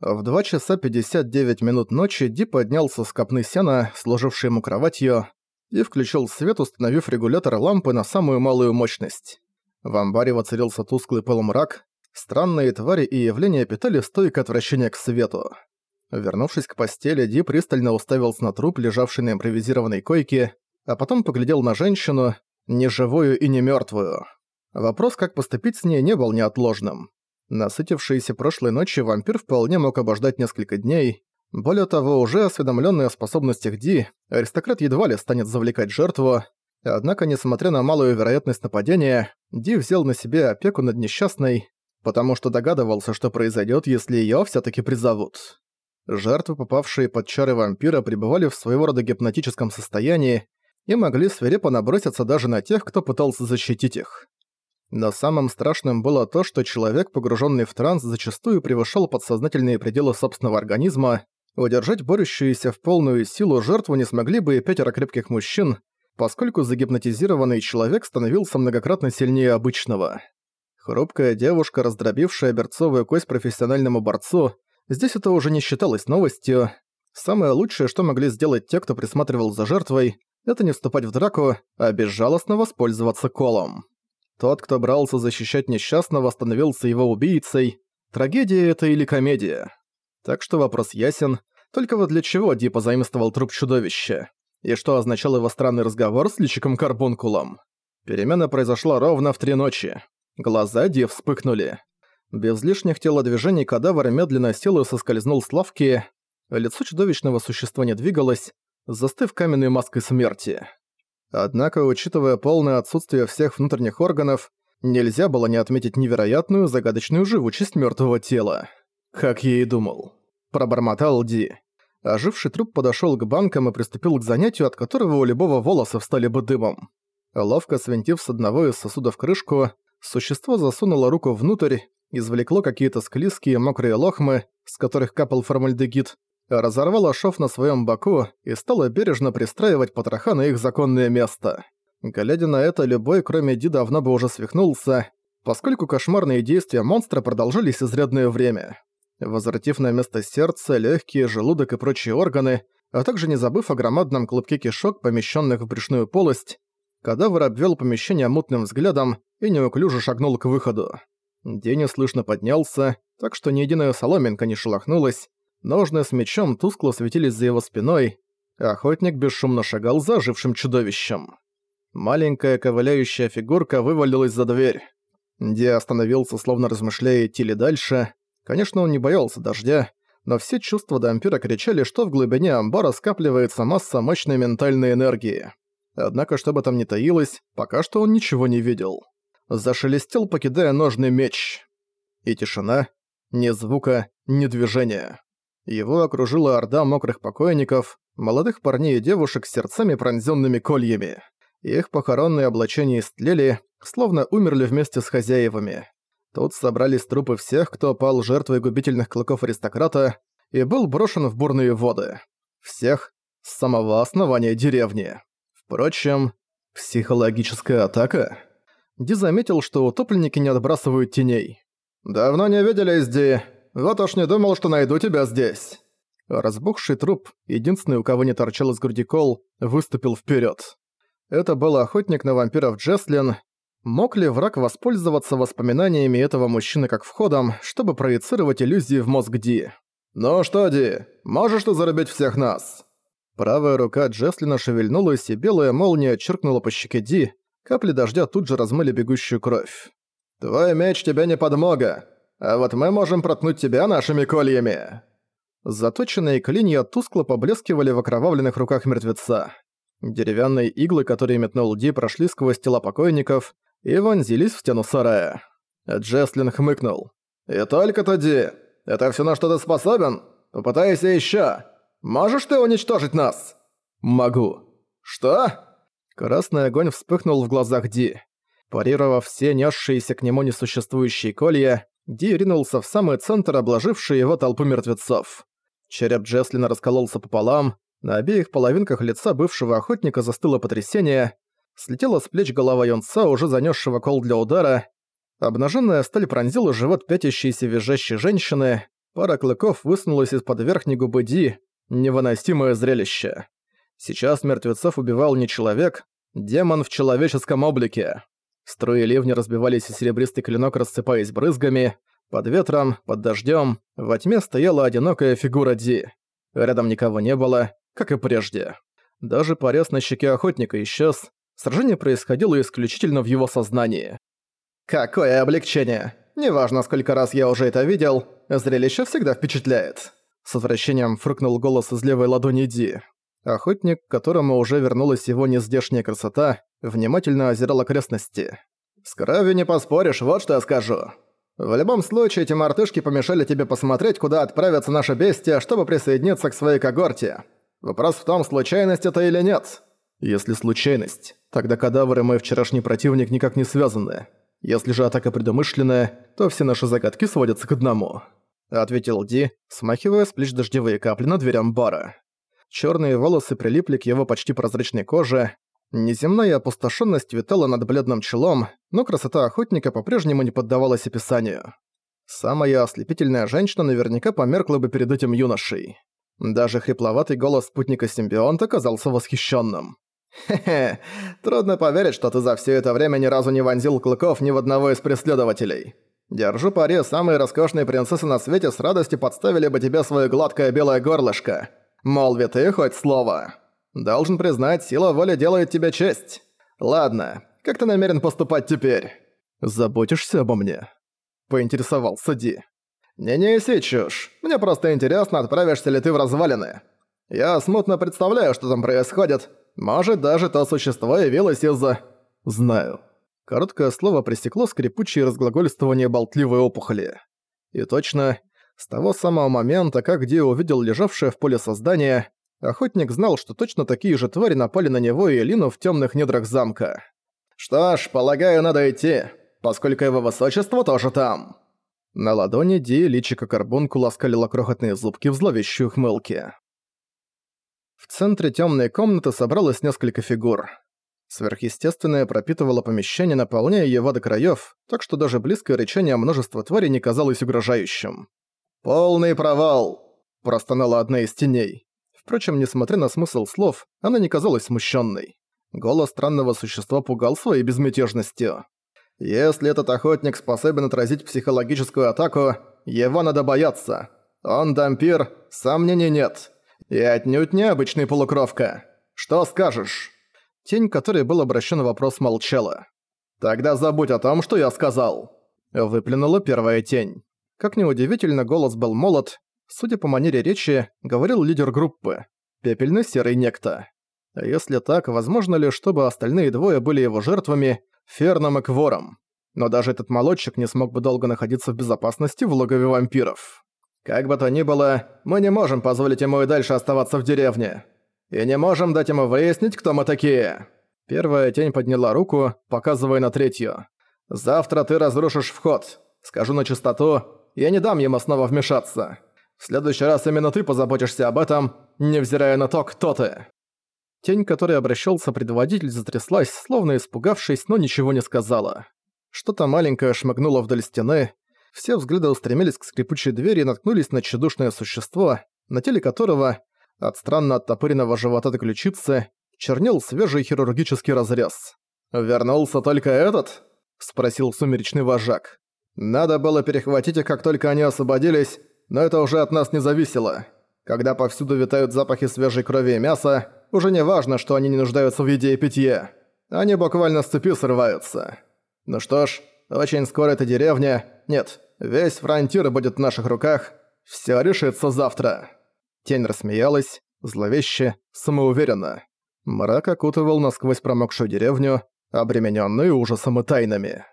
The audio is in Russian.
В 2 часа 59 минут ночи Ди поднялся с копны сена, служившей ему кроватью, и включил свет, установив регулятор лампы на самую малую мощность. В амбаре воцарился тусклый полумрак, странные твари и явления питали стойкое отвращение к свету. Вернувшись к постели, Ди пристально уставился на труп, лежавший на импровизированной койке, а потом поглядел на женщину, не живую и не мертвую. Вопрос, как поступить с ней, не был неотложным. Насытившийся прошлой ночью вампир вполне мог обождать несколько дней. Более того, уже осведомленный о способностях Ди, аристократ едва ли станет завлекать жертву. Однако, несмотря на малую вероятность нападения, Ди взял на себя опеку над несчастной, потому что догадывался, что произойдет, если ее все таки призовут. Жертвы, попавшие под чары вампира, пребывали в своего рода гипнотическом состоянии и могли свирепо наброситься даже на тех, кто пытался защитить их. Но самым страшным было то, что человек, погруженный в транс, зачастую превышал подсознательные пределы собственного организма. Удержать борющуюся в полную силу жертву не смогли бы и пятеро крепких мужчин, поскольку загипнотизированный человек становился многократно сильнее обычного. Хрупкая девушка, раздробившая берцовую кость профессиональному борцу, здесь это уже не считалось новостью. Самое лучшее, что могли сделать те, кто присматривал за жертвой, это не вступать в драку, а безжалостно воспользоваться колом. Тот, кто брался защищать несчастного, становился его убийцей. Трагедия это или комедия? Так что вопрос ясен. Только вот для чего Ди позаимствовал труп чудовища? И что означал его странный разговор с личиком Карбункулом? Перемена произошла ровно в три ночи. Глаза Ди вспыхнули. Без лишних телодвижений кадавр медленно сел и соскользнул с лавки. Лицо чудовищного существа не двигалось, застыв каменной маской смерти. Однако, учитывая полное отсутствие всех внутренних органов, нельзя было не отметить невероятную загадочную живучесть мертвого тела. Как я и думал. Пробормотал Ди. Оживший труп подошел к банкам и приступил к занятию, от которого у любого волоса встали бы дымом. Ловко свинтив с одного из сосудов крышку, существо засунуло руку внутрь, извлекло какие-то склизкие мокрые лохмы, с которых капал формальдегид, разорвала шов на своем боку и стала бережно пристраивать потроха на их законное место. Глядя на это, любой, кроме Ди, давно бы уже свихнулся, поскольку кошмарные действия монстра продолжались изрядное время. Возвратив на место сердце, легкие, желудок и прочие органы, а также не забыв о громадном клубке кишок, помещенных в брюшную полость, кадавр обвел помещение мутным взглядом и неуклюже шагнул к выходу. День слышно поднялся, так что ни единая соломинка не шелохнулась, Ножны с мечом тускло светились за его спиной, охотник бесшумно шагал за ожившим чудовищем. Маленькая ковыляющая фигурка вывалилась за дверь. Ди остановился, словно размышляя, идти ли дальше. Конечно, он не боялся дождя, но все чувства Дампира кричали, что в глубине амбара скапливается масса мощной ментальной энергии. Однако, что бы там ни таилось, пока что он ничего не видел. Зашелестел, покидая ножный меч. И тишина, ни звука, ни движения. Его окружила орда мокрых покойников, молодых парней и девушек с сердцами пронзёнными кольями. Их похоронные облачения истлели, словно умерли вместе с хозяевами. Тут собрались трупы всех, кто пал жертвой губительных клыков аристократа и был брошен в бурные воды. Всех с самого основания деревни. Впрочем, психологическая атака? Ди заметил, что утопленники не отбрасывают теней. «Давно не виделись, Ди. Вот уж не думал, что найду тебя здесь». Разбухший труп, единственный, у кого не торчал из груди кол, выступил вперед. Это был охотник на вампиров Джеслин. Мог ли враг воспользоваться воспоминаниями этого мужчины как входом, чтобы проецировать иллюзии в мозг Ди? «Ну что, Ди, можешь ты зарубить всех нас?» Правая рука Джеслина шевельнулась, и белая молния чиркнула по щеке Ди, капли дождя тут же размыли бегущую кровь. «Твой меч тебе не подмога. А вот мы можем проткнуть тебя нашими кольями!» Заточенные клинья тускло поблескивали в окровавленных руках мертвеца. Деревянные иглы, которые метнул Ди, прошли сквозь тела покойников и вонзились в стену сарая. Джеслин хмыкнул. «И только-то, Ди! Это все на что ты способен? Попытайся еще! Можешь ты уничтожить нас?» «Могу». «Что?» Красный огонь вспыхнул в глазах Ди. Парировав все несшиеся к нему несуществующие колья, Ди ринулся в самый центр обложившей его толпу мертвецов. Череп Джеслина раскололся пополам, на обеих половинках лица бывшего охотника застыло потрясение, слетела с плеч голова юнца, уже занесшего кол для удара, обнаженная сталь пронзила живот пятящейся визжащей женщины, Пара клыков высунулась из-под верхней губы Ди. Невыносимое зрелище. Сейчас мертвецов убивал не человек, демон в человеческом облике. Струи ливня разбивались, и серебристый клинок рассыпаясь брызгами. Под ветром, под дождем, во тьме стояла одинокая фигура Ди. Рядом никого не было, как и прежде. Даже порез на щеке охотника исчез. Сражение происходило исключительно в его сознании. «Какое облегчение! Неважно, сколько раз я уже это видел, зрелище всегда впечатляет!» С возвращением фрыкнул голос из левой ладони Ди. Охотник, которому уже вернулась его нездешняя красота, внимательно озирал окрестности. «С кровью не поспоришь, вот что я скажу. В любом случае, эти мартышки помешали тебе посмотреть, куда отправятся наши бестия, чтобы присоединиться к своей когорте. Вопрос в том, случайность это или нет. Если случайность, тогда кадавр и мой вчерашний противник никак не связаны. Если же атака предумышленная, то все наши загадки сводятся к одному», — ответил Ди, смахивая с плеч дождевые капли на дверям бара. Черные волосы прилипли к его почти прозрачной коже. Неземная опустошенность витала над бледным челом, но красота охотника по-прежнему не поддавалась описанию. Самая ослепительная женщина наверняка померкла бы перед этим юношей. Даже хрипловатый голос спутника-симбионта казался восхищенным. «Хе-хе, трудно поверить, что ты за все это время ни разу не вонзил клыков ни в одного из преследователей. Держу пари, самые роскошные принцессы на свете с радостью подставили бы тебе свое гладкое белое горлышко. Молви ты хоть слово. Должен признать, сила воли делает тебе честь. Ладно, как ты намерен поступать теперь? Заботишься обо мне? Поинтересовался Ди. «Не неси чушь. Мне просто интересно, отправишься ли ты в развалины. Я смутно представляю, что там происходит. Может, даже то существо явилось из-за...» «Знаю». Короткое слово пресекло скрипучее разглагольствование болтливой опухоли. И точно, с того самого момента, как Ди увидел лежавшее в поле создание, охотник знал, что точно такие же твари напали на него и Элину в темных недрах замка. «Что ж, полагаю, надо идти, поскольку его высочество тоже там». На ладони Ди личико карбунку ласкалило крохотные зубки в зловещей ухмылке. В центре темной комнаты собралось несколько фигур. Сверхъестественное пропитывало помещение, наполняя его до краев, так что даже близкое рычание множества тварей не казалось угрожающим. «Полный провал!» – простонала одна из теней. Впрочем, несмотря на смысл слов, она не казалась смущенной. Голос странного существа пугал своей безмятежностью. «Если этот охотник способен отразить психологическую атаку, его надо бояться. Он дампир, сомнений нет. И отнюдь не обычный полукровка. Что скажешь?» Тень, которой был обращен вопрос, молчала. «Тогда забудь о том, что я сказал!» Выплюнула первая тень. Как ни удивительно, голос был молод. Судя по манере речи, говорил лидер группы. Пепельный серый некто. А если так, возможно ли, чтобы остальные двое были его жертвами, Ферном и Квором? Но даже этот молодчик не смог бы долго находиться в безопасности в логове вампиров. Как бы то ни было, мы не можем позволить ему и дальше оставаться в деревне. И не можем дать ему выяснить, кто мы такие. Первая тень подняла руку, показывая на третью. «Завтра ты разрушишь вход. Скажу на чистоту, я не дам ему снова вмешаться. В следующий раз именно ты позаботишься об этом, невзирая на то, кто ты». Тень, которой обращался предводитель, затряслась, словно испугавшись, но ничего не сказала. Что-то маленькое шмыгнуло вдоль стены, все взгляды устремились к скрипучей двери и наткнулись на тщедушное существо, на теле которого, от странно оттопыренного живота до ключицы, чернел свежий хирургический разрез. «Вернулся только этот?» — спросил сумеречный вожак. Надо было перехватить их, как только они освободились, но это уже от нас не зависело. Когда повсюду витают запахи свежей крови и мяса, уже не важно, что они не нуждаются в еде и питье. Они буквально с цепи срываются. Ну что ж, очень скоро эта деревня... Нет, весь фронтир будет в наших руках. Всё решится завтра». Тень рассмеялась, зловеще, самоуверенно. Мрак окутывал насквозь промокшую деревню, обременённую ужасом и тайнами.